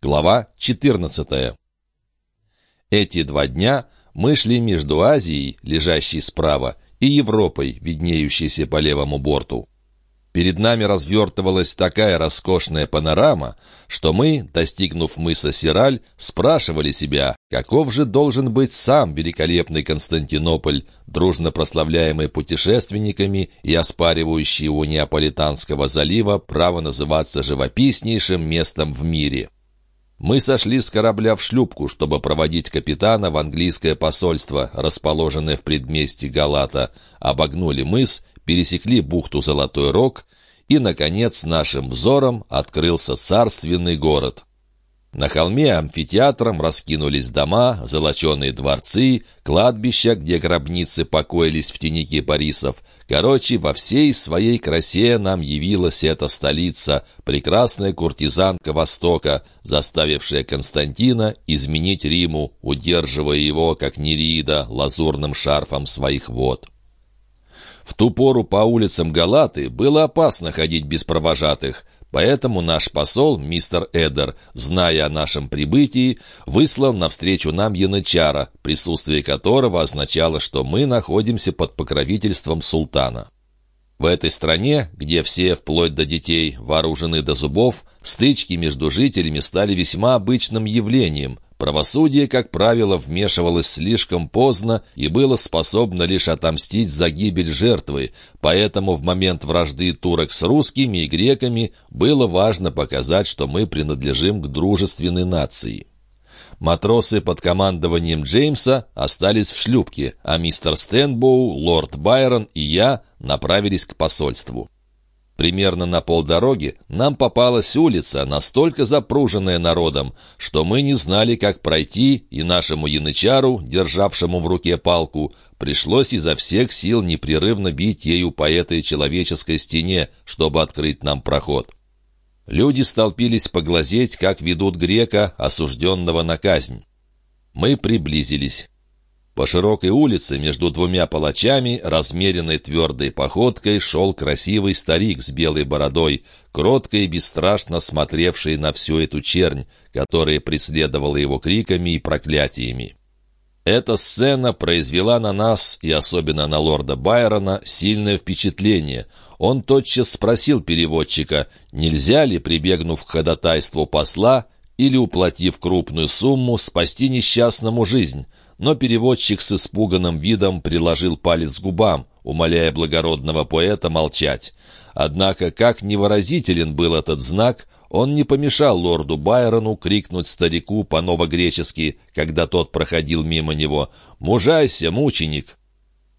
Глава 14. Эти два дня мы шли между Азией, лежащей справа, и Европой, виднеющейся по левому борту. Перед нами развертывалась такая роскошная панорама, что мы, достигнув мыса Сираль, спрашивали себя, каков же должен быть сам великолепный Константинополь, дружно прославляемый путешественниками и оспаривающий у Неаполитанского залива право называться живописнейшим местом в мире. Мы сошли с корабля в шлюпку, чтобы проводить капитана в английское посольство, расположенное в предместье Галата, обогнули мыс пересекли бухту Золотой Рог, и, наконец, нашим взором открылся царственный город. На холме амфитеатром раскинулись дома, золоченые дворцы, кладбища, где гробницы покоились в тени кипарисов. Короче, во всей своей красе нам явилась эта столица, прекрасная куртизанка Востока, заставившая Константина изменить Риму, удерживая его, как Нерида, лазурным шарфом своих вод. В ту пору по улицам Галаты было опасно ходить без провожатых, поэтому наш посол, мистер Эдер, зная о нашем прибытии, выслал навстречу нам янычара, присутствие которого означало, что мы находимся под покровительством султана. В этой стране, где все, вплоть до детей, вооружены до зубов, стычки между жителями стали весьма обычным явлением, Правосудие, как правило, вмешивалось слишком поздно и было способно лишь отомстить за гибель жертвы, поэтому в момент вражды турок с русскими и греками было важно показать, что мы принадлежим к дружественной нации. Матросы под командованием Джеймса остались в шлюпке, а мистер Стэнбоу, лорд Байрон и я направились к посольству. Примерно на полдороги нам попалась улица, настолько запруженная народом, что мы не знали, как пройти, и нашему янычару, державшему в руке палку, пришлось изо всех сил непрерывно бить ею по этой человеческой стене, чтобы открыть нам проход. Люди столпились поглазеть, как ведут грека, осужденного на казнь. Мы приблизились. По широкой улице между двумя палачами, размеренной твердой походкой, шел красивый старик с белой бородой, кротко и бесстрашно смотревший на всю эту чернь, которая преследовала его криками и проклятиями. Эта сцена произвела на нас, и особенно на лорда Байрона, сильное впечатление. Он тотчас спросил переводчика, нельзя ли, прибегнув к ходатайству посла, или, уплатив крупную сумму, спасти несчастному жизнь но переводчик с испуганным видом приложил палец к губам, умоляя благородного поэта молчать. Однако, как невыразителен был этот знак, он не помешал лорду Байрону крикнуть старику по-новогречески, когда тот проходил мимо него «Мужайся, мученик!».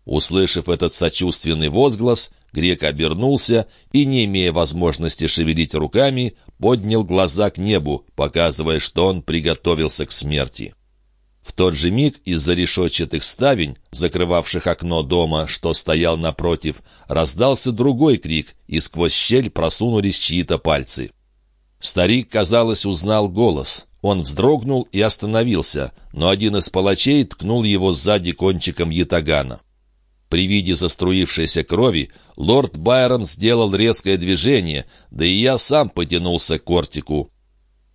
Услышав этот сочувственный возглас, грек обернулся и, не имея возможности шевелить руками, поднял глаза к небу, показывая, что он приготовился к смерти. В тот же миг из-за решетчатых ставень, закрывавших окно дома, что стоял напротив, раздался другой крик, и сквозь щель просунулись чьи-то пальцы. Старик, казалось, узнал голос. Он вздрогнул и остановился, но один из палачей ткнул его сзади кончиком ятагана. При виде заструившейся крови лорд Байрон сделал резкое движение, да и я сам потянулся к кортику.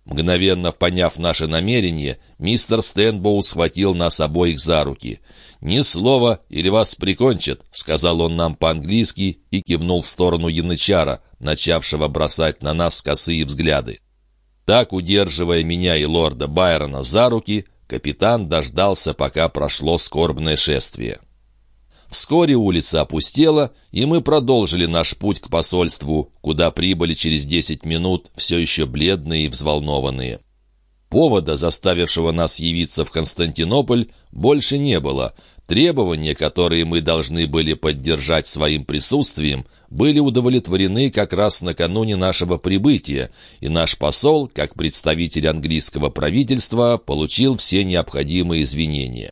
Мгновенно поняв наше намерение, мистер Стэнбоу схватил нас обоих за руки. «Ни слова, или вас прикончат», — сказал он нам по-английски и кивнул в сторону янычара, начавшего бросать на нас косые взгляды. Так, удерживая меня и лорда Байрона за руки, капитан дождался, пока прошло скорбное шествие. Вскоре улица опустела, и мы продолжили наш путь к посольству, куда прибыли через десять минут, все еще бледные и взволнованные. Повода, заставившего нас явиться в Константинополь, больше не было. Требования, которые мы должны были поддержать своим присутствием, были удовлетворены как раз накануне нашего прибытия, и наш посол, как представитель английского правительства, получил все необходимые извинения.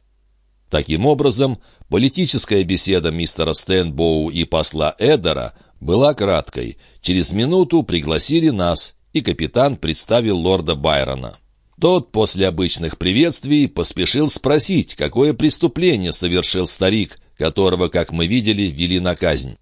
Таким образом, политическая беседа мистера Стэнбоу и посла Эдера была краткой. Через минуту пригласили нас, и капитан представил лорда Байрона. Тот после обычных приветствий поспешил спросить, какое преступление совершил старик, которого, как мы видели, вели на казнь.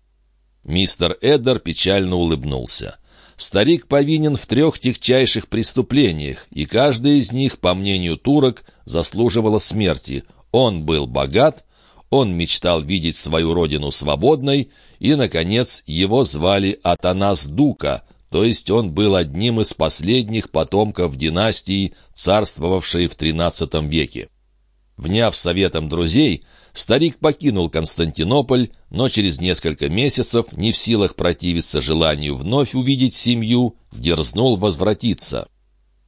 Мистер Эдер печально улыбнулся. Старик повинен в трех тягчайших преступлениях, и каждое из них, по мнению турок, заслуживало смерти. Он был богат, он мечтал видеть свою родину свободной, и, наконец, его звали Атанас Дука, то есть он был одним из последних потомков династии, царствовавшей в XIII веке. Вняв советом друзей, старик покинул Константинополь, но через несколько месяцев, не в силах противиться желанию вновь увидеть семью, дерзнул возвратиться.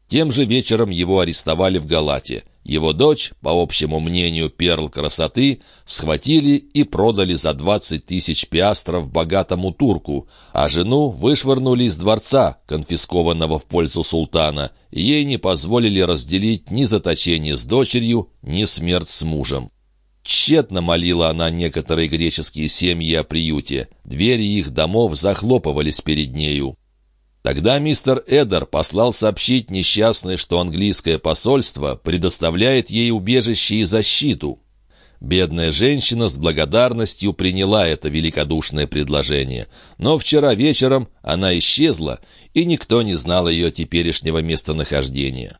Тем же вечером его арестовали в Галате. Его дочь, по общему мнению перл красоты, схватили и продали за 20 тысяч пиастров богатому турку, а жену вышвырнули из дворца, конфискованного в пользу султана, и ей не позволили разделить ни заточение с дочерью, ни смерть с мужем. Тщетно молила она некоторые греческие семьи о приюте. Двери их домов захлопывались перед нею. Тогда мистер Эдер послал сообщить несчастной, что английское посольство предоставляет ей убежище и защиту. Бедная женщина с благодарностью приняла это великодушное предложение. Но вчера вечером она исчезла, и никто не знал ее теперешнего местонахождения.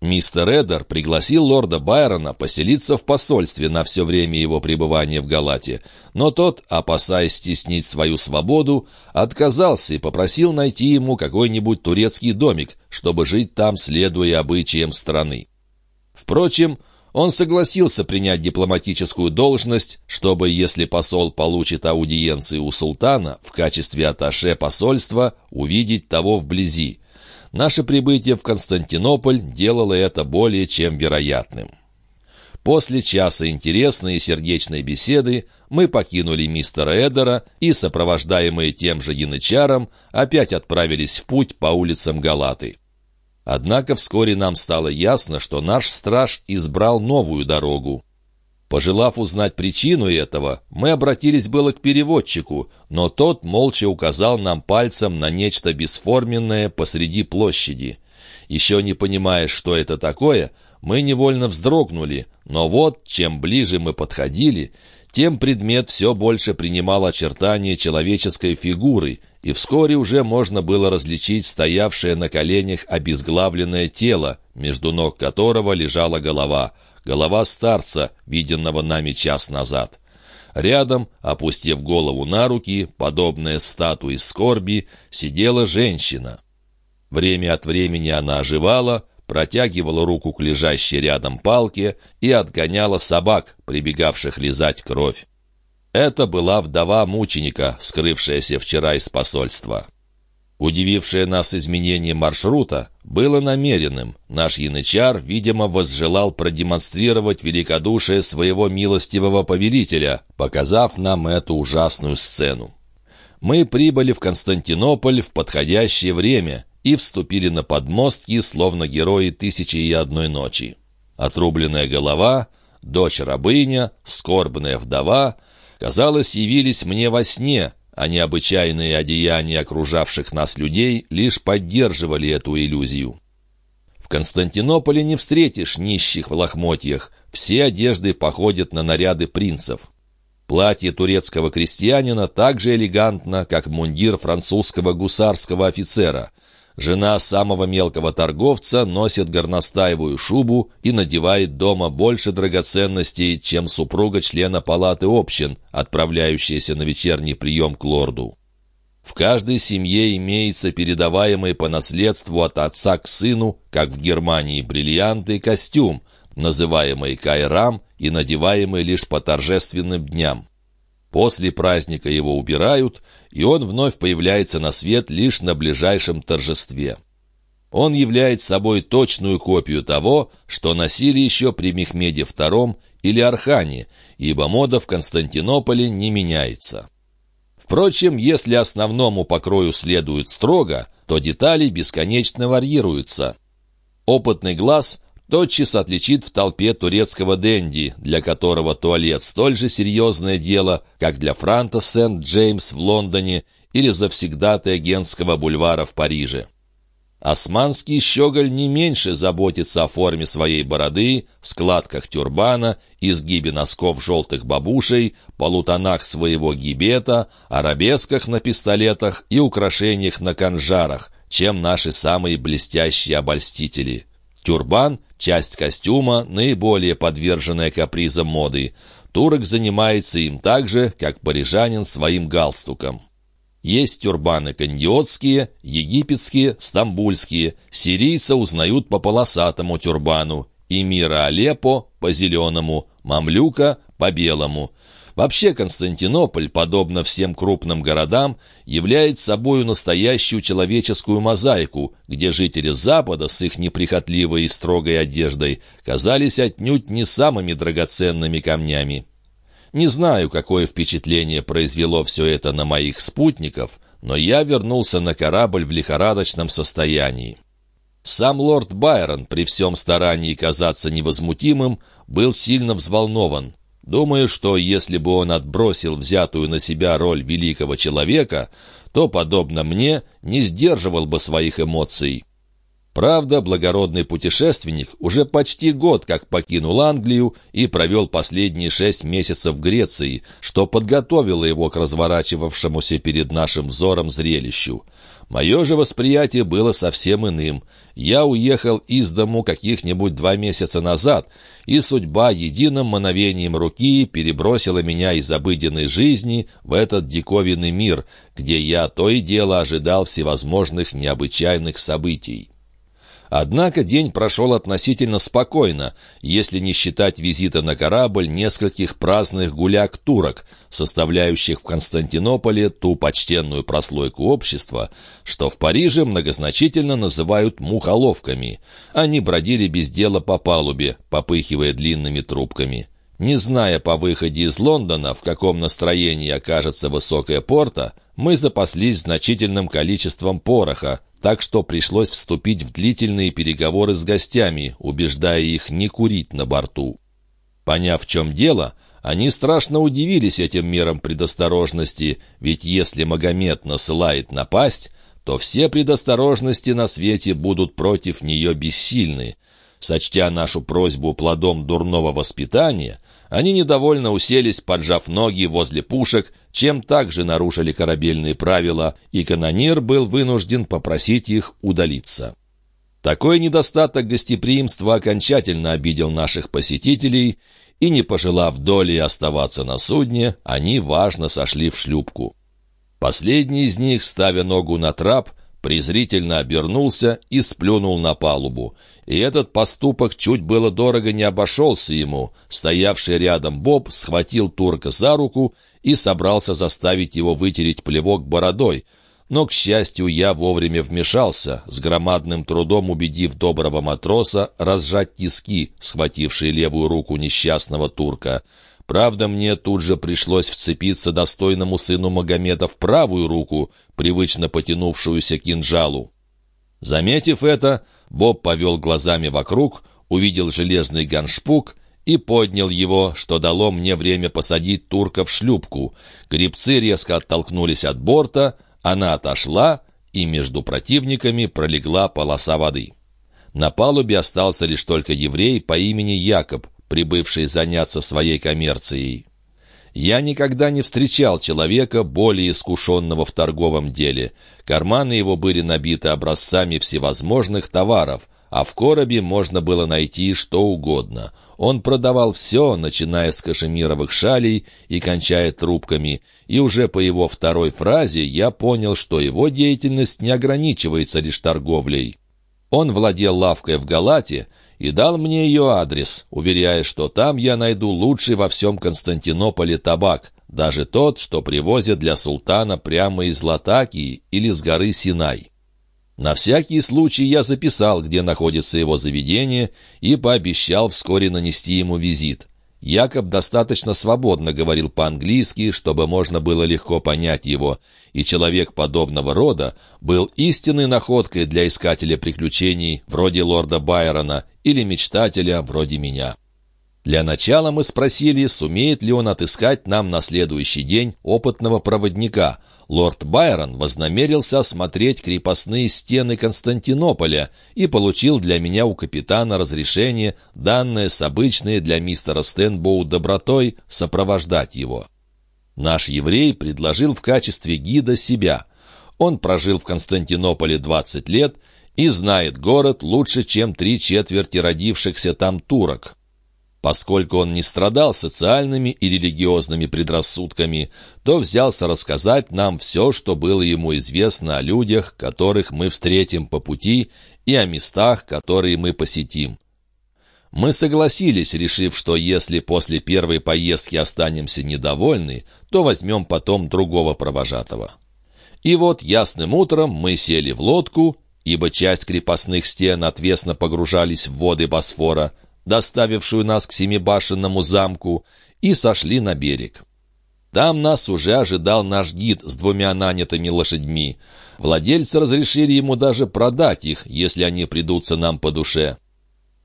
Мистер Эддер пригласил лорда Байрона поселиться в посольстве на все время его пребывания в Галате, но тот, опасаясь стеснить свою свободу, отказался и попросил найти ему какой-нибудь турецкий домик, чтобы жить там, следуя обычаям страны. Впрочем, он согласился принять дипломатическую должность, чтобы, если посол получит аудиенции у султана, в качестве аташе посольства увидеть того вблизи, Наше прибытие в Константинополь делало это более чем вероятным. После часа интересной и сердечной беседы мы покинули мистера Эдера и, сопровождаемые тем же янычаром, опять отправились в путь по улицам Галаты. Однако вскоре нам стало ясно, что наш страж избрал новую дорогу. Пожелав узнать причину этого, мы обратились было к переводчику, но тот молча указал нам пальцем на нечто бесформенное посреди площади. Еще не понимая, что это такое, мы невольно вздрогнули, но вот, чем ближе мы подходили, тем предмет все больше принимал очертания человеческой фигуры, и вскоре уже можно было различить стоявшее на коленях обезглавленное тело, между ног которого лежала голова — голова старца, виденного нами час назад. Рядом, опустив голову на руки, подобная статуе скорби, сидела женщина. Время от времени она оживала, протягивала руку к лежащей рядом палке и отгоняла собак, прибегавших лизать кровь. Это была вдова мученика, скрывшаяся вчера из посольства. Удивившее нас изменение маршрута было намеренным. Наш янычар, видимо, возжелал продемонстрировать великодушие своего милостивого повелителя, показав нам эту ужасную сцену. Мы прибыли в Константинополь в подходящее время и вступили на подмостки, словно герои «Тысячи и одной ночи». Отрубленная голова, дочь-рабыня, скорбная вдова, казалось, явились мне во сне — а необычайные одеяния окружавших нас людей лишь поддерживали эту иллюзию. В Константинополе не встретишь нищих в лохмотьях, все одежды походят на наряды принцев. Платье турецкого крестьянина так же элегантно, как мундир французского гусарского офицера — Жена самого мелкого торговца носит горностаевую шубу и надевает дома больше драгоценностей, чем супруга члена палаты общин, отправляющаяся на вечерний прием к лорду. В каждой семье имеется передаваемый по наследству от отца к сыну, как в Германии, бриллианты костюм, называемый кайрам и надеваемый лишь по торжественным дням. После праздника его убирают, и он вновь появляется на свет лишь на ближайшем торжестве. Он является собой точную копию того, что носили еще при Мехмеде II или Архане, ибо мода в Константинополе не меняется. Впрочем, если основному покрою следует строго, то детали бесконечно варьируются. Опытный глаз тотчас отличит в толпе турецкого денди, для которого туалет столь же серьезное дело, как для Франта Сент-Джеймс в Лондоне или завсегдатая Генского бульвара в Париже. Османский щеголь не меньше заботится о форме своей бороды, складках тюрбана, изгибе носков желтых бабушей, полутонах своего гибета, арабесках на пистолетах и украшениях на канжарах, чем наши самые блестящие обольстители. Тюрбан — часть костюма, наиболее подверженная капризам моды. Турок занимается им так же, как парижанин своим галстуком. Есть тюрбаны кандиотские, египетские, стамбульские. Сирийца узнают по полосатому тюрбану, эмира Алеппо — по зеленому, мамлюка — по белому. Вообще Константинополь, подобно всем крупным городам, является собою настоящую человеческую мозаику, где жители Запада с их неприхотливой и строгой одеждой казались отнюдь не самыми драгоценными камнями. Не знаю, какое впечатление произвело все это на моих спутников, но я вернулся на корабль в лихорадочном состоянии. Сам лорд Байрон, при всем старании казаться невозмутимым, был сильно взволнован. Думаю, что если бы он отбросил взятую на себя роль великого человека, то, подобно мне, не сдерживал бы своих эмоций. Правда, благородный путешественник уже почти год как покинул Англию и провел последние шесть месяцев в Греции, что подготовило его к разворачивавшемуся перед нашим взором зрелищу. Мое же восприятие было совсем иным. Я уехал из дому каких-нибудь два месяца назад, и судьба единым мановением руки перебросила меня из обыденной жизни в этот диковинный мир, где я то и дело ожидал всевозможных необычайных событий. Однако день прошел относительно спокойно, если не считать визита на корабль нескольких праздных гуляк-турок, составляющих в Константинополе ту почтенную прослойку общества, что в Париже многозначительно называют «мухоловками». Они бродили без дела по палубе, попыхивая длинными трубками. Не зная по выходе из Лондона, в каком настроении окажется высокая порта, мы запаслись значительным количеством пороха, так что пришлось вступить в длительные переговоры с гостями, убеждая их не курить на борту. Поняв, в чем дело, они страшно удивились этим мерам предосторожности, ведь если Магомед насылает напасть, то все предосторожности на свете будут против нее бессильны. Сочтя нашу просьбу плодом дурного воспитания, они недовольно уселись, поджав ноги возле пушек, чем также нарушили корабельные правила, и канонир был вынужден попросить их удалиться. Такой недостаток гостеприимства окончательно обидел наших посетителей, и, не пожелав доли оставаться на судне, они важно сошли в шлюпку. Последний из них, ставя ногу на трап, презрительно обернулся и сплюнул на палубу. И этот поступок чуть было дорого не обошелся ему. Стоявший рядом Боб схватил турка за руку и собрался заставить его вытереть плевок бородой. Но, к счастью, я вовремя вмешался, с громадным трудом убедив доброго матроса разжать тиски, схватившие левую руку несчастного турка. Правда, мне тут же пришлось вцепиться достойному сыну Магомеда в правую руку, привычно потянувшуюся к кинжалу. Заметив это, Боб повел глазами вокруг, увидел железный ганшпук и поднял его, что дало мне время посадить турка в шлюпку. Гребцы резко оттолкнулись от борта, она отошла, и между противниками пролегла полоса воды. На палубе остался лишь только еврей по имени Якоб, прибывший заняться своей коммерцией. Я никогда не встречал человека, более искушенного в торговом деле. Карманы его были набиты образцами всевозможных товаров, а в коробе можно было найти что угодно. Он продавал все, начиная с кашемировых шалей и кончая трубками, и уже по его второй фразе я понял, что его деятельность не ограничивается лишь торговлей. Он владел лавкой в Галате, и дал мне ее адрес, уверяя, что там я найду лучший во всем Константинополе табак, даже тот, что привозят для султана прямо из Латакии или с горы Синай. На всякий случай я записал, где находится его заведение, и пообещал вскоре нанести ему визит. Якоб достаточно свободно говорил по-английски, чтобы можно было легко понять его, и человек подобного рода был истинной находкой для искателя приключений вроде лорда Байрона или мечтателя вроде меня. Для начала мы спросили, сумеет ли он отыскать нам на следующий день опытного проводника. Лорд Байрон вознамерился осмотреть крепостные стены Константинополя и получил для меня у капитана разрешение, данное с обычной для мистера Стэнбоу добротой, сопровождать его. Наш еврей предложил в качестве гида себя. Он прожил в Константинополе 20 лет и знает город лучше, чем три четверти родившихся там турок. Поскольку он не страдал социальными и религиозными предрассудками, то взялся рассказать нам все, что было ему известно о людях, которых мы встретим по пути, и о местах, которые мы посетим. Мы согласились, решив, что если после первой поездки останемся недовольны, то возьмем потом другого провожатого. И вот ясным утром мы сели в лодку, ибо часть крепостных стен отвесно погружались в воды Босфора, доставившую нас к Семибашенному замку, и сошли на берег. Там нас уже ожидал наш гид с двумя нанятыми лошадьми. Владельцы разрешили ему даже продать их, если они придутся нам по душе.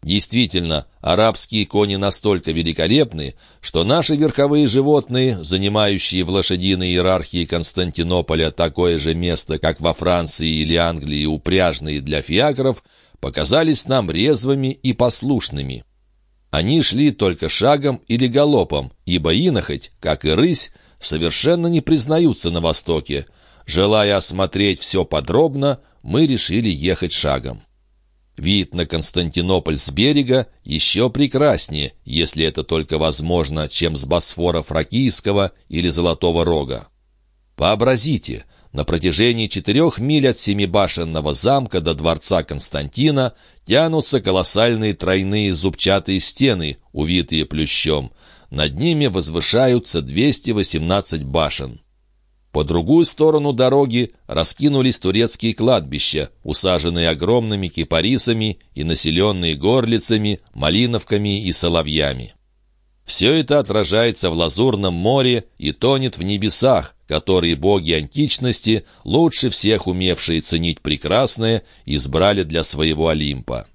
Действительно, арабские кони настолько великолепны, что наши верховые животные, занимающие в лошадиной иерархии Константинополя такое же место, как во Франции или Англии упряжные для фиакров, показались нам резвыми и послушными. Они шли только шагом или галопом, ибо инохоть, как и рысь, совершенно не признаются на Востоке. Желая осмотреть все подробно, мы решили ехать шагом. Вид на Константинополь с берега еще прекраснее, если это только возможно, чем с Босфора Фракийского или Золотого Рога. Вообразите, на протяжении четырех миль от Семибашенного замка до дворца Константина тянутся колоссальные тройные зубчатые стены, увитые плющом. Над ними возвышаются 218 башен. По другую сторону дороги раскинулись турецкие кладбища, усаженные огромными кипарисами и населенные горлицами, малиновками и соловьями. Все это отражается в лазурном море и тонет в небесах, которые боги античности, лучше всех умевшие ценить прекрасное, избрали для своего Олимпа.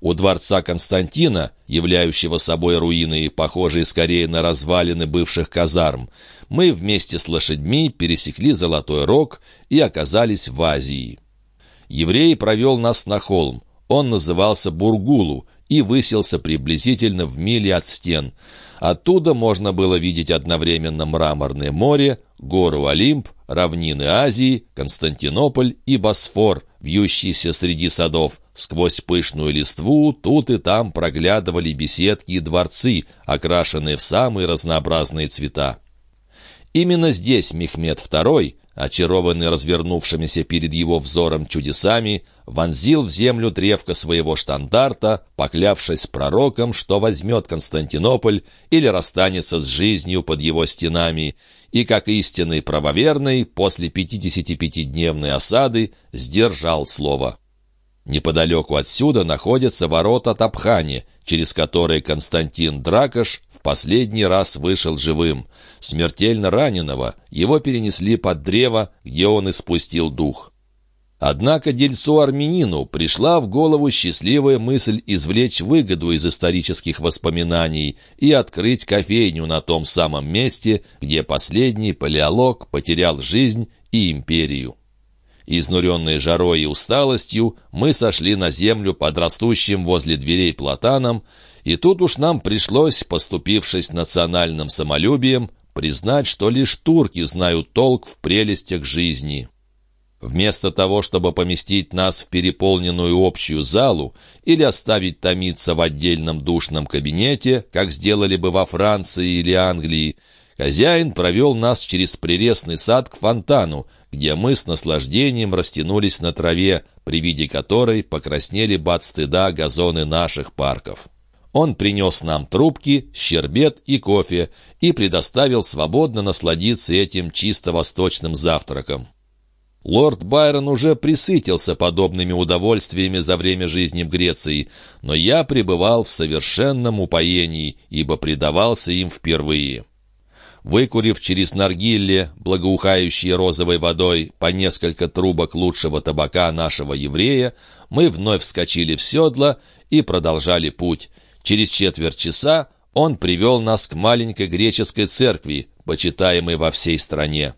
У дворца Константина, являющего собой руины, похожие скорее на развалины бывших казарм, мы вместе с лошадьми пересекли Золотой Рог и оказались в Азии. Еврей провел нас на холм. Он назывался Бургулу и высился приблизительно в миле от стен. Оттуда можно было видеть одновременно мраморное море, гору Олимп, равнины Азии, Константинополь и Босфор, вьющийся среди садов. Сквозь пышную листву тут и там проглядывали беседки и дворцы, окрашенные в самые разнообразные цвета. Именно здесь Мехмед II, очарованный развернувшимися перед его взором чудесами, вонзил в землю древко своего штандарта, поклявшись пророком, что возьмет Константинополь или расстанется с жизнью под его стенами, и, как истинный правоверный, после 55-дневной осады сдержал слово. Неподалеку отсюда находятся ворота Тапхани, через которые Константин Дракош в последний раз вышел живым. Смертельно раненого его перенесли под древо, где он испустил дух. Однако дельцу-армянину пришла в голову счастливая мысль извлечь выгоду из исторических воспоминаний и открыть кофейню на том самом месте, где последний палеолог потерял жизнь и империю. Изнуренные жарой и усталостью, мы сошли на землю под растущим возле дверей платаном, и тут уж нам пришлось, поступившись национальным самолюбием, признать, что лишь турки знают толк в прелестях жизни. Вместо того, чтобы поместить нас в переполненную общую залу или оставить томиться в отдельном душном кабинете, как сделали бы во Франции или Англии, хозяин провел нас через прелестный сад к фонтану, где мы с наслаждением растянулись на траве, при виде которой покраснели бы от стыда газоны наших парков. Он принес нам трубки, щербет и кофе и предоставил свободно насладиться этим чисто восточным завтраком. Лорд Байрон уже присытился подобными удовольствиями за время жизни в Греции, но я пребывал в совершенном упоении, ибо предавался им впервые. Выкурив через наргилле, благоухающие розовой водой, по несколько трубок лучшего табака нашего еврея, мы вновь вскочили в седло и продолжали путь. Через четверть часа он привел нас к маленькой греческой церкви, почитаемой во всей стране.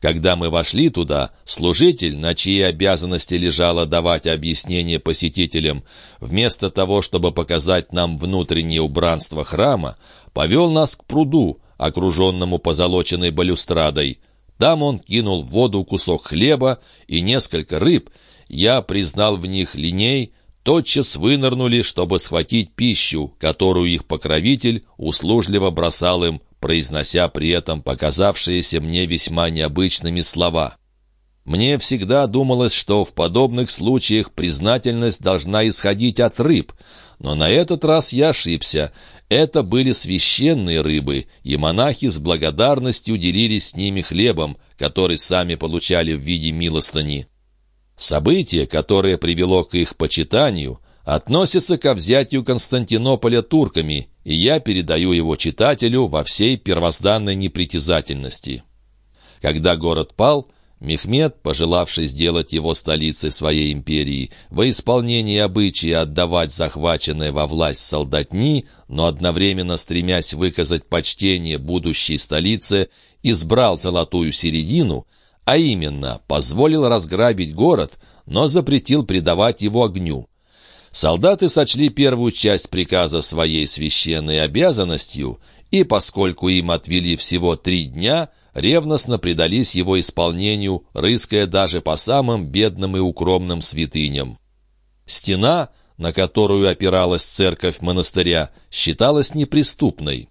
Когда мы вошли туда, служитель, на чьей обязанности лежало давать объяснение посетителям, вместо того, чтобы показать нам внутреннее убранство храма, повел нас к пруду, окруженному позолоченной балюстрадой. Там он кинул в воду кусок хлеба и несколько рыб. Я признал в них линей, тотчас вынырнули, чтобы схватить пищу, которую их покровитель услужливо бросал им произнося при этом показавшиеся мне весьма необычными слова. Мне всегда думалось, что в подобных случаях признательность должна исходить от рыб, но на этот раз я ошибся. Это были священные рыбы, и монахи с благодарностью делились с ними хлебом, который сами получали в виде милостыни. Событие, которое привело к их почитанию, относится ко взятию Константинополя турками, и я передаю его читателю во всей первозданной непритязательности. Когда город пал, Мехмед, пожелавший сделать его столицей своей империи, во исполнение обычая отдавать захваченное во власть солдатни, но одновременно стремясь выказать почтение будущей столице, избрал золотую середину, а именно позволил разграбить город, но запретил предавать его огню. Солдаты сочли первую часть приказа своей священной обязанностью, и, поскольку им отвели всего три дня, ревностно предались его исполнению, рыская даже по самым бедным и укромным святыням. Стена, на которую опиралась церковь монастыря, считалась неприступной.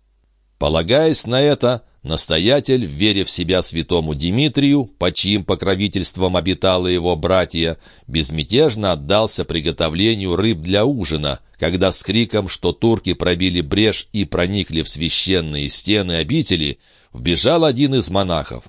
Полагаясь на это, Настоятель, веря в себя святому Димитрию, под чьим покровительством обитало его братья, безмятежно отдался приготовлению рыб для ужина, когда с криком, что турки пробили брешь и проникли в священные стены обители, вбежал один из монахов.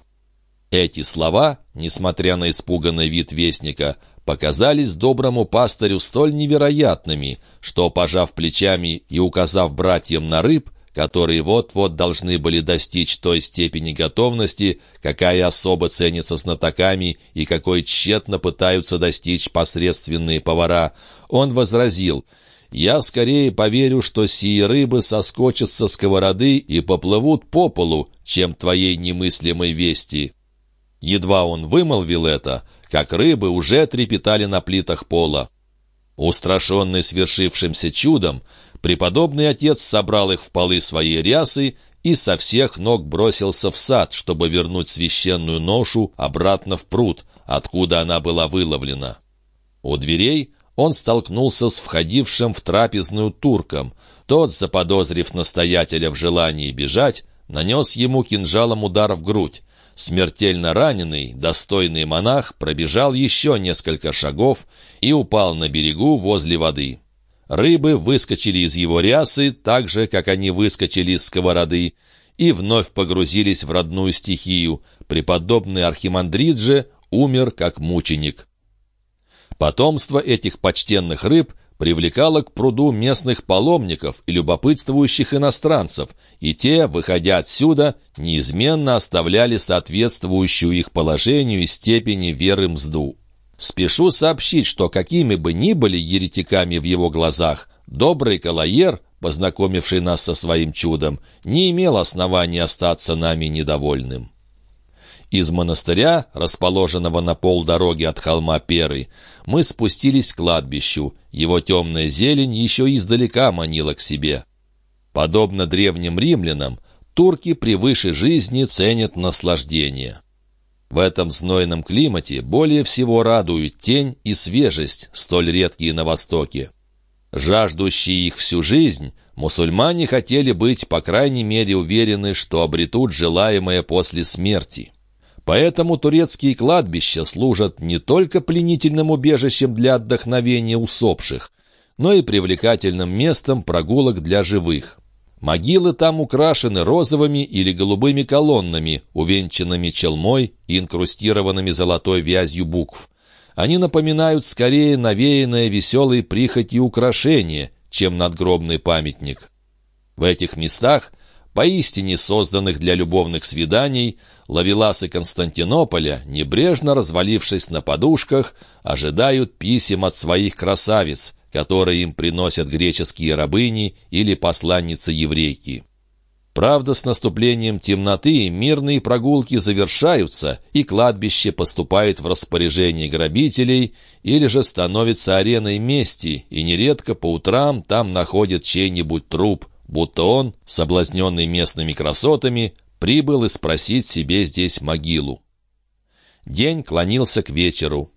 Эти слова, несмотря на испуганный вид вестника, показались доброму пастырю столь невероятными, что, пожав плечами и указав братьям на рыб, которые вот-вот должны были достичь той степени готовности, какая особо ценится знатоками и какой тщетно пытаются достичь посредственные повара, он возразил «Я скорее поверю, что сии рыбы соскочат со сковороды и поплывут по полу, чем твоей немыслимой вести». Едва он вымолвил это, как рыбы уже трепетали на плитах пола. Устрашенный свершившимся чудом, Преподобный отец собрал их в полы своей рясы и со всех ног бросился в сад, чтобы вернуть священную ношу обратно в пруд, откуда она была выловлена. У дверей он столкнулся с входившим в трапезную турком. Тот, заподозрив настоятеля в желании бежать, нанес ему кинжалом удар в грудь. Смертельно раненый, достойный монах пробежал еще несколько шагов и упал на берегу возле воды. Рыбы выскочили из его рясы, так же, как они выскочили из сковороды, и вновь погрузились в родную стихию. Преподобный архимандрит же умер как мученик. Потомство этих почтенных рыб привлекало к пруду местных паломников и любопытствующих иностранцев, и те, выходя отсюда, неизменно оставляли соответствующую их положению и степени веры мзду. Спешу сообщить, что какими бы ни были еретиками в его глазах, добрый Калаер, познакомивший нас со своим чудом, не имел основания остаться нами недовольным. Из монастыря, расположенного на полдороги от холма Перы, мы спустились к кладбищу. Его темная зелень еще издалека манила к себе. Подобно древним римлянам, турки превыше жизни ценят наслаждение. В этом знойном климате более всего радуют тень и свежесть, столь редкие на Востоке. Жаждущие их всю жизнь, мусульмане хотели быть, по крайней мере, уверены, что обретут желаемое после смерти. Поэтому турецкие кладбища служат не только пленительным убежищем для отдохновения усопших, но и привлекательным местом прогулок для живых. Могилы там украшены розовыми или голубыми колоннами, увенчанными челмой и инкрустированными золотой вязью букв. Они напоминают скорее навеянное веселой прихотью украшение, чем надгробный памятник. В этих местах, поистине созданных для любовных свиданий, лавеласы Константинополя, небрежно развалившись на подушках, ожидают писем от своих красавиц, которые им приносят греческие рабыни или посланницы-еврейки. Правда, с наступлением темноты мирные прогулки завершаются, и кладбище поступает в распоряжение грабителей или же становится ареной мести, и нередко по утрам там находят чей-нибудь труп, будто он, соблазненный местными красотами, прибыл и спросить себе здесь могилу. День клонился к вечеру.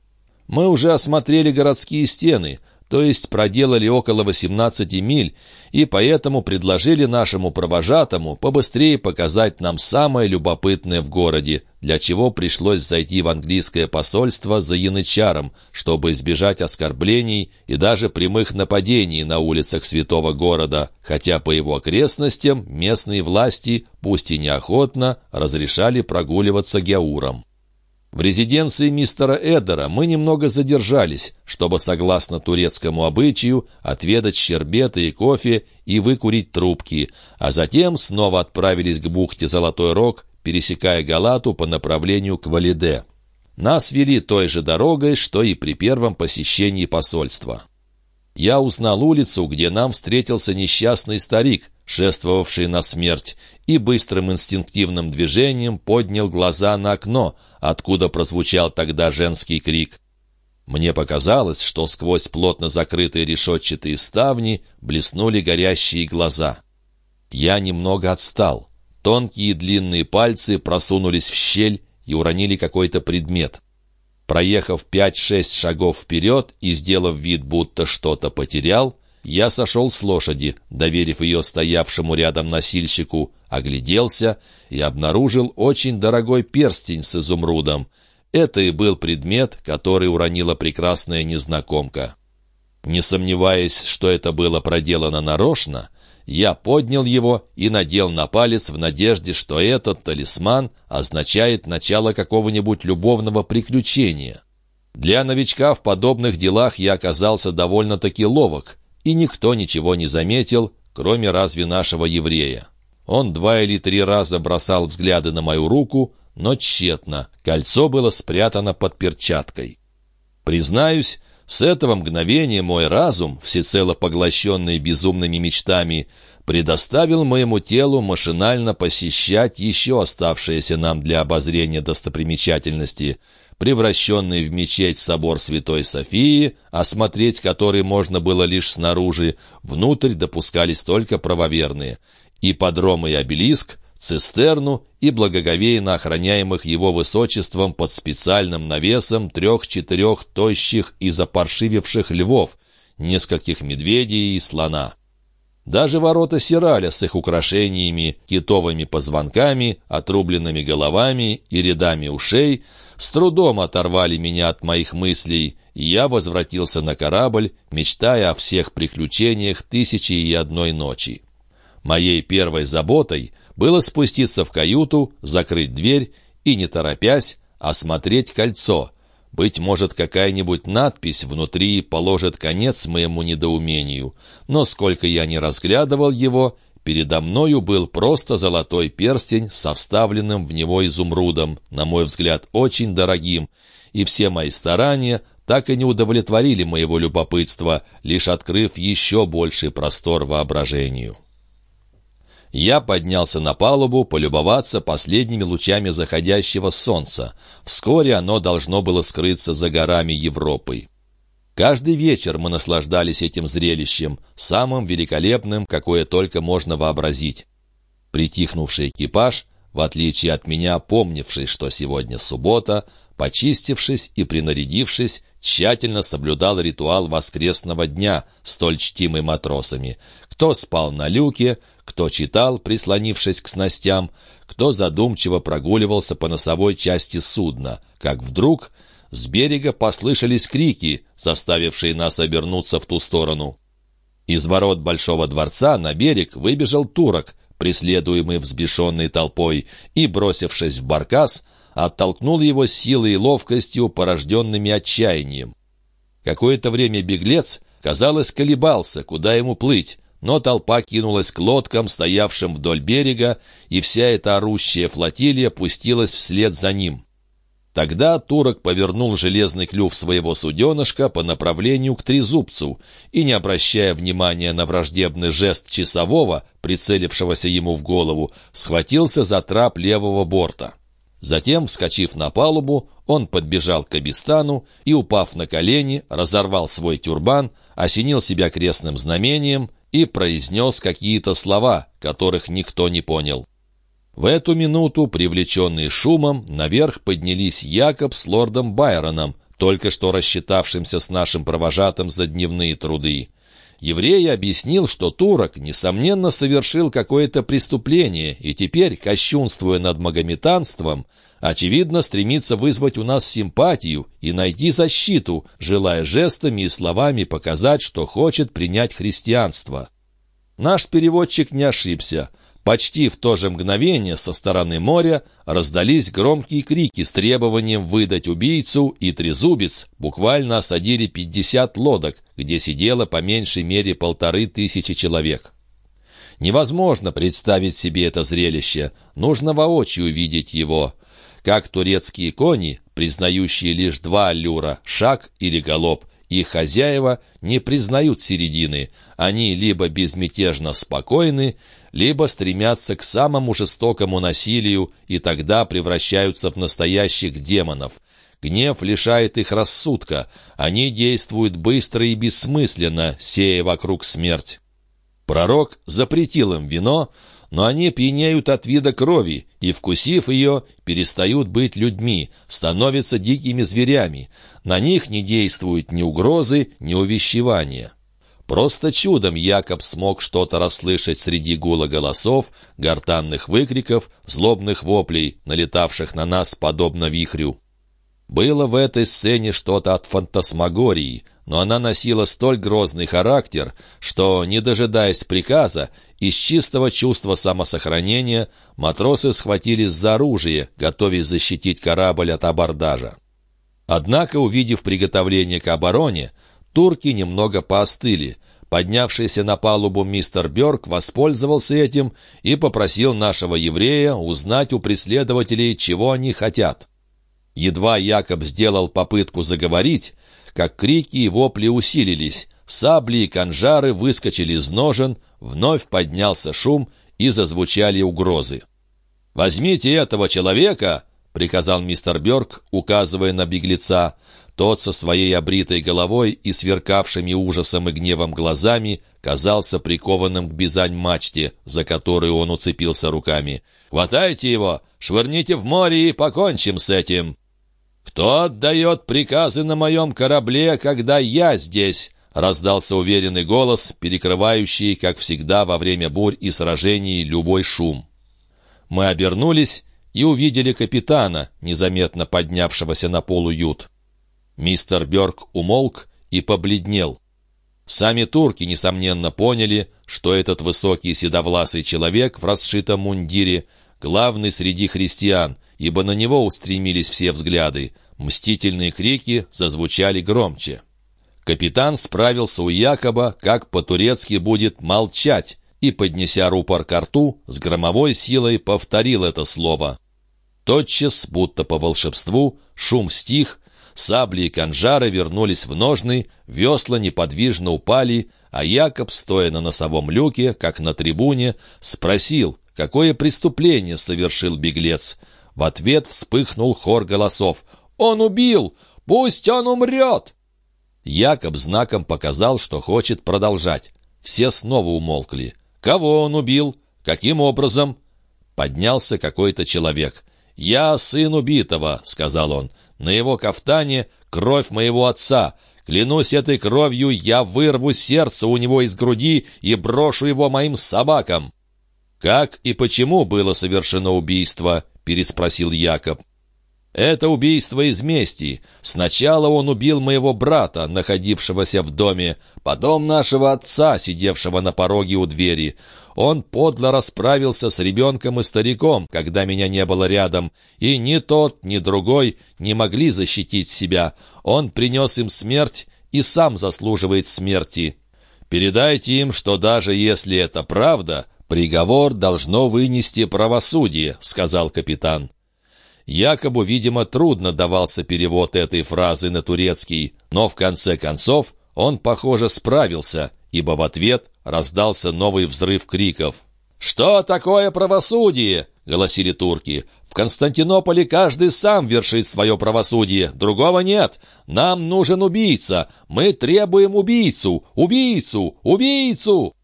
Мы уже осмотрели городские стены — то есть проделали около 18 миль, и поэтому предложили нашему провожатому побыстрее показать нам самое любопытное в городе, для чего пришлось зайти в английское посольство за янычаром, чтобы избежать оскорблений и даже прямых нападений на улицах святого города, хотя по его окрестностям местные власти, пусть и неохотно, разрешали прогуливаться геуром. В резиденции мистера Эдера мы немного задержались, чтобы, согласно турецкому обычаю, отведать щербета и кофе и выкурить трубки, а затем снова отправились к бухте Золотой Рог, пересекая Галату по направлению к Валиде. Нас вели той же дорогой, что и при первом посещении посольства. Я узнал улицу, где нам встретился несчастный старик, шествовавший на смерть, и быстрым инстинктивным движением поднял глаза на окно, откуда прозвучал тогда женский крик. Мне показалось, что сквозь плотно закрытые решетчатые ставни блеснули горящие глаза. Я немного отстал. Тонкие длинные пальцы просунулись в щель и уронили какой-то предмет. Проехав пять-шесть шагов вперед и сделав вид, будто что-то потерял, я сошел с лошади, доверив ее стоявшему рядом носильщику, огляделся и обнаружил очень дорогой перстень с изумрудом. Это и был предмет, который уронила прекрасная незнакомка. Не сомневаясь, что это было проделано нарочно, я поднял его и надел на палец в надежде, что этот талисман означает начало какого-нибудь любовного приключения. Для новичка в подобных делах я оказался довольно-таки ловок, и никто ничего не заметил, кроме разве нашего еврея. Он два или три раза бросал взгляды на мою руку, но тщетно. Кольцо было спрятано под перчаткой. Признаюсь, с этого мгновения мой разум, всецело поглощенный безумными мечтами, предоставил моему телу машинально посещать еще оставшиеся нам для обозрения достопримечательности — превращенный в мечеть собор Святой Софии, осмотреть который можно было лишь снаружи, внутрь допускались только правоверные, и подром и обелиск, цистерну и благоговейно охраняемых его высочеством под специальным навесом трех-четырех тощих и запаршививших львов, нескольких медведей и слона. Даже ворота Сираля с их украшениями, китовыми позвонками, отрубленными головами и рядами ушей с трудом оторвали меня от моих мыслей, и я возвратился на корабль, мечтая о всех приключениях тысячи и одной ночи. Моей первой заботой было спуститься в каюту, закрыть дверь и, не торопясь, осмотреть кольцо, быть может, какая-нибудь надпись внутри положит конец моему недоумению, но сколько я не разглядывал его, передо мною был просто золотой перстень со вставленным в него изумрудом, на мой взгляд, очень дорогим, и все мои старания так и не удовлетворили моего любопытства, лишь открыв еще больший простор воображению. Я поднялся на палубу полюбоваться последними лучами заходящего солнца. Вскоре оно должно было скрыться за горами Европы. Каждый вечер мы наслаждались этим зрелищем, самым великолепным, какое только можно вообразить. Притихнувший экипаж, в отличие от меня, помнивший, что сегодня суббота, почистившись и принарядившись, тщательно соблюдал ритуал воскресного дня, столь чтимый матросами. Кто спал на люке, кто читал, прислонившись к снастям, кто задумчиво прогуливался по носовой части судна, как вдруг с берега послышались крики, заставившие нас обернуться в ту сторону. Из ворот Большого дворца на берег выбежал турок, преследуемый взбешенной толпой, и, бросившись в баркас, оттолкнул его силой и ловкостью, порожденными отчаянием. Какое-то время беглец, казалось, колебался, куда ему плыть, но толпа кинулась к лодкам, стоявшим вдоль берега, и вся эта орущая флотилия пустилась вслед за ним. Тогда турок повернул железный клюв своего суденышка по направлению к трезубцу и, не обращая внимания на враждебный жест часового, прицелившегося ему в голову, схватился за трап левого борта. Затем, вскочив на палубу, он подбежал к Кабистану и, упав на колени, разорвал свой тюрбан, осенил себя крестным знамением и произнес какие-то слова, которых никто не понял. В эту минуту, привлеченные шумом, наверх поднялись Якоб с лордом Байроном, только что рассчитавшимся с нашим провожатым за дневные труды. Еврей объяснил, что турок, несомненно, совершил какое-то преступление и теперь, кощунствуя над магометанством, очевидно, стремится вызвать у нас симпатию и найти защиту, желая жестами и словами показать, что хочет принять христианство. Наш переводчик не ошибся — Почти в то же мгновение со стороны моря раздались громкие крики с требованием выдать убийцу, и трезубец буквально осадили 50 лодок, где сидело по меньшей мере полторы тысячи человек. Невозможно представить себе это зрелище, нужно воочию видеть его. Как турецкие кони, признающие лишь два аллюра — шаг или галоп, их хозяева не признают середины, они либо безмятежно спокойны, либо стремятся к самому жестокому насилию и тогда превращаются в настоящих демонов. Гнев лишает их рассудка, они действуют быстро и бессмысленно, сея вокруг смерть. Пророк запретил им вино, но они пьянеют от вида крови и, вкусив ее, перестают быть людьми, становятся дикими зверями. На них не действуют ни угрозы, ни увещевания. Просто чудом Якоб смог что-то расслышать среди гула голосов, гортанных выкриков, злобных воплей, налетавших на нас подобно вихрю. Было в этой сцене что-то от фантасмагории, но она носила столь грозный характер, что, не дожидаясь приказа, из чистого чувства самосохранения матросы схватились за оружие, готовясь защитить корабль от абордажа. Однако, увидев приготовление к обороне, турки немного поостыли. Поднявшийся на палубу мистер Бёрк воспользовался этим и попросил нашего еврея узнать у преследователей, чего они хотят. Едва Якоб сделал попытку заговорить, как крики и вопли усилились, сабли и канжары выскочили из ножен, вновь поднялся шум и зазвучали угрозы. «Возьмите этого человека!» — приказал мистер Бёрк, указывая на беглеца. Тот со своей обритой головой и сверкавшими ужасом и гневом глазами казался прикованным к бизань-мачте, за которую он уцепился руками. «Хватайте его! Швырните в море и покончим с этим!» «Кто отдает приказы на моем корабле, когда я здесь?» — раздался уверенный голос, перекрывающий, как всегда, во время бурь и сражений любой шум. Мы обернулись и увидели капитана, незаметно поднявшегося на полу ют. Мистер Бёрк умолк и побледнел. Сами турки, несомненно, поняли, что этот высокий седовласый человек в расшитом мундире — главный среди христиан, ибо на него устремились все взгляды. Мстительные крики зазвучали громче. Капитан справился у Якоба, как по-турецки будет «молчать», и, поднеся рупор к рту, с громовой силой повторил это слово. Тотчас, будто по волшебству, шум стих, Сабли и канжары вернулись в ножны, весла неподвижно упали, а Якоб, стоя на носовом люке, как на трибуне, спросил, какое преступление совершил беглец. В ответ вспыхнул хор голосов. «Он убил! Пусть он умрет!» Якоб знаком показал, что хочет продолжать. Все снова умолкли. «Кого он убил? Каким образом?» Поднялся какой-то человек. «Я сын убитого», — сказал он. На его кафтане кровь моего отца. Клянусь этой кровью, я вырву сердце у него из груди и брошу его моим собакам». «Как и почему было совершено убийство?» — переспросил Якоб. «Это убийство из мести. Сначала он убил моего брата, находившегося в доме, потом нашего отца, сидевшего на пороге у двери. Он подло расправился с ребенком и стариком, когда меня не было рядом, и ни тот, ни другой не могли защитить себя. Он принес им смерть и сам заслуживает смерти. Передайте им, что даже если это правда, приговор должно вынести правосудие», — сказал капитан. Якобы, видимо, трудно давался перевод этой фразы на турецкий, но в конце концов он, похоже, справился, ибо в ответ раздался новый взрыв криков. «Что такое правосудие?» — голосили турки. «В Константинополе каждый сам вершит свое правосудие, другого нет. Нам нужен убийца. Мы требуем убийцу, убийцу, убийцу!»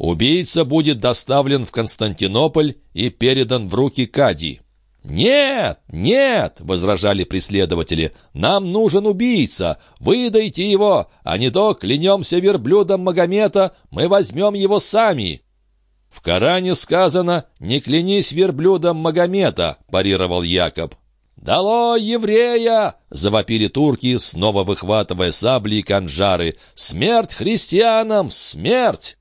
Убийца будет доставлен в Константинополь и передан в руки Кади. «Нет, нет!» — возражали преследователи. «Нам нужен убийца! Выдайте его, а не то, клянемся верблюдом Магомета, мы возьмем его сами!» «В Коране сказано, не клянись верблюдом Магомета», — парировал Якоб. «Дало еврея!» — завопили турки, снова выхватывая сабли и канжары. «Смерть христианам! Смерть!»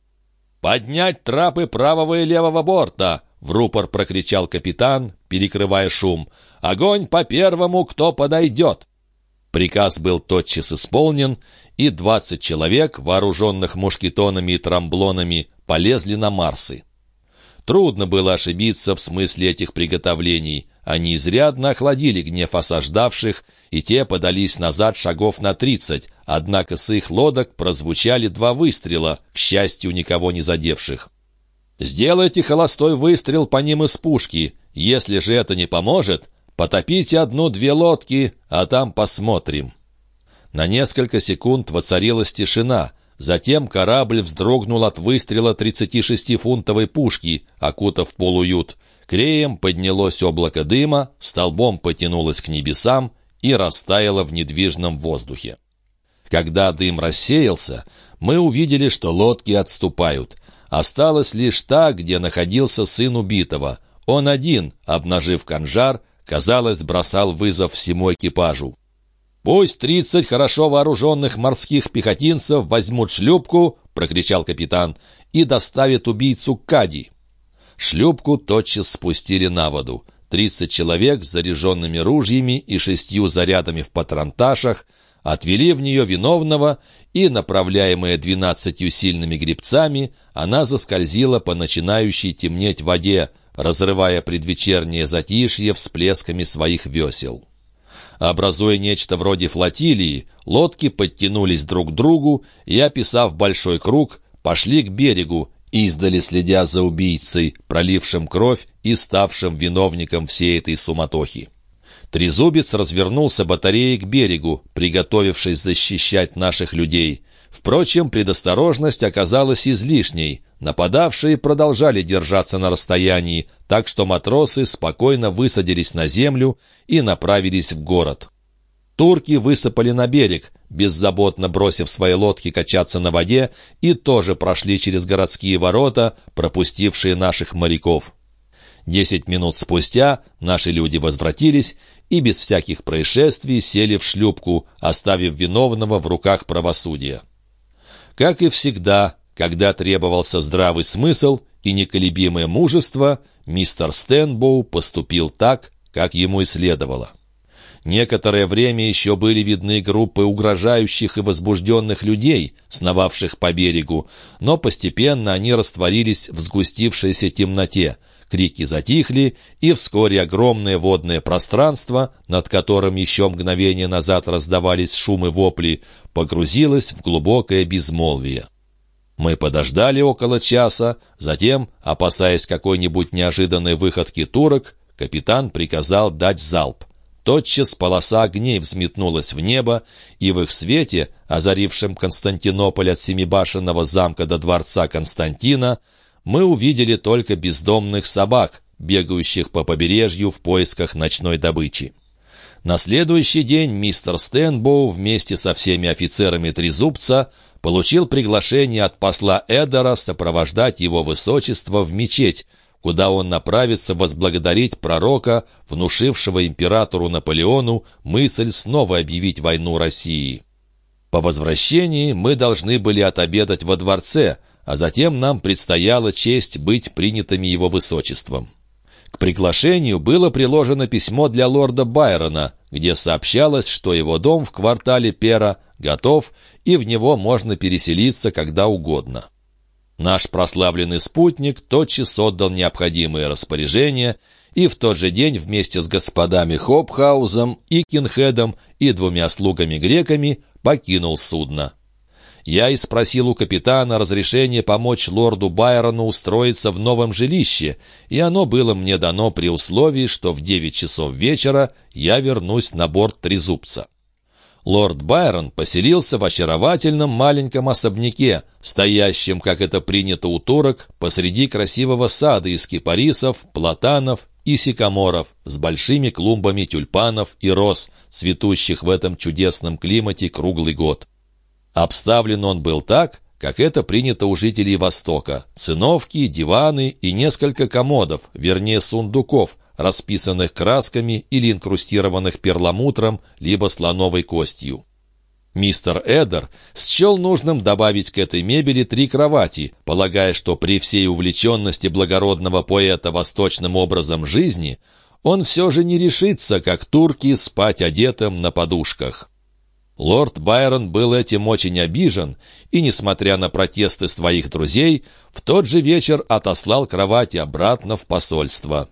«Поднять трапы правого и левого борта!» — в рупор прокричал капитан, перекрывая шум. «Огонь по первому, кто подойдет!» Приказ был тотчас исполнен, и двадцать человек, вооруженных мушкетонами и трамблонами, полезли на Марсы. Трудно было ошибиться в смысле этих приготовлений. Они изрядно охладили гнев осаждавших, и те подались назад шагов на тридцать, однако с их лодок прозвучали два выстрела, к счастью, никого не задевших. «Сделайте холостой выстрел по ним из пушки. Если же это не поможет, потопите одну-две лодки, а там посмотрим». На несколько секунд воцарилась тишина, Затем корабль вздрогнул от выстрела 36-фунтовой пушки, окутав полуют. Креем поднялось облако дыма, столбом потянулось к небесам и растаяло в недвижном воздухе. Когда дым рассеялся, мы увидели, что лодки отступают. Осталась лишь та, где находился сын убитого. Он один, обнажив канжар, казалось, бросал вызов всему экипажу. «Пусть тридцать хорошо вооруженных морских пехотинцев возьмут шлюпку», — прокричал капитан, — «и доставят убийцу Кади». Шлюпку тотчас спустили на воду. Тридцать человек с заряженными ружьями и шестью зарядами в патронташах отвели в нее виновного, и, направляемая двенадцатью сильными гребцами, она заскользила по начинающей темнеть воде, разрывая предвечернее затишье всплесками своих весел. Образуя нечто вроде флотилии, лодки подтянулись друг к другу и, описав большой круг, пошли к берегу, издали следя за убийцей, пролившим кровь и ставшим виновником всей этой суматохи. Трезубец развернулся батареей к берегу, приготовившись защищать наших людей. Впрочем, предосторожность оказалась излишней. Нападавшие продолжали держаться на расстоянии, так что матросы спокойно высадились на землю и направились в город. Турки высыпали на берег, беззаботно бросив свои лодки качаться на воде, и тоже прошли через городские ворота, пропустившие наших моряков. Десять минут спустя наши люди возвратились и без всяких происшествий сели в шлюпку, оставив виновного в руках правосудия. Как и всегда, когда требовался здравый смысл и неколебимое мужество, мистер Стэнбоу поступил так, как ему и следовало. Некоторое время еще были видны группы угрожающих и возбужденных людей, сновавших по берегу, но постепенно они растворились в сгустившейся темноте. Крики затихли, и вскоре огромное водное пространство, над которым еще мгновение назад раздавались шумы вопли, погрузилось в глубокое безмолвие. Мы подождали около часа, затем, опасаясь какой-нибудь неожиданной выходки турок, капитан приказал дать залп. Тотчас полоса огней взметнулась в небо, и в их свете, озарившем Константинополь от Семибашенного замка до дворца Константина, мы увидели только бездомных собак, бегающих по побережью в поисках ночной добычи. На следующий день мистер Стэнбоу вместе со всеми офицерами Трезубца получил приглашение от посла Эдера сопровождать его высочество в мечеть, куда он направится возблагодарить пророка, внушившего императору Наполеону мысль снова объявить войну России. По возвращении мы должны были отобедать во дворце, а затем нам предстояла честь быть принятыми его высочеством. К приглашению было приложено письмо для лорда Байрона, где сообщалось, что его дом в квартале Пера готов, и в него можно переселиться когда угодно. Наш прославленный спутник тотчас отдал необходимые распоряжения, и в тот же день вместе с господами Хопхаузом и Кинхедом и двумя слугами-греками покинул судно. Я и спросил у капитана разрешение помочь лорду Байрону устроиться в новом жилище, и оно было мне дано при условии, что в девять часов вечера я вернусь на борт Трезубца. Лорд Байрон поселился в очаровательном маленьком особняке, стоящем, как это принято у турок, посреди красивого сада из кипарисов, платанов и сикаморов с большими клумбами тюльпанов и роз, цветущих в этом чудесном климате круглый год. Обставлен он был так, как это принято у жителей Востока. Циновки, диваны и несколько комодов, вернее сундуков, расписанных красками или инкрустированных перламутром, либо слоновой костью. Мистер Эдер счел нужным добавить к этой мебели три кровати, полагая, что при всей увлеченности благородного поэта восточным образом жизни он все же не решится, как турки, спать одетым на подушках. Лорд Байрон был этим очень обижен и, несмотря на протесты своих друзей, в тот же вечер отослал кровати обратно в посольство.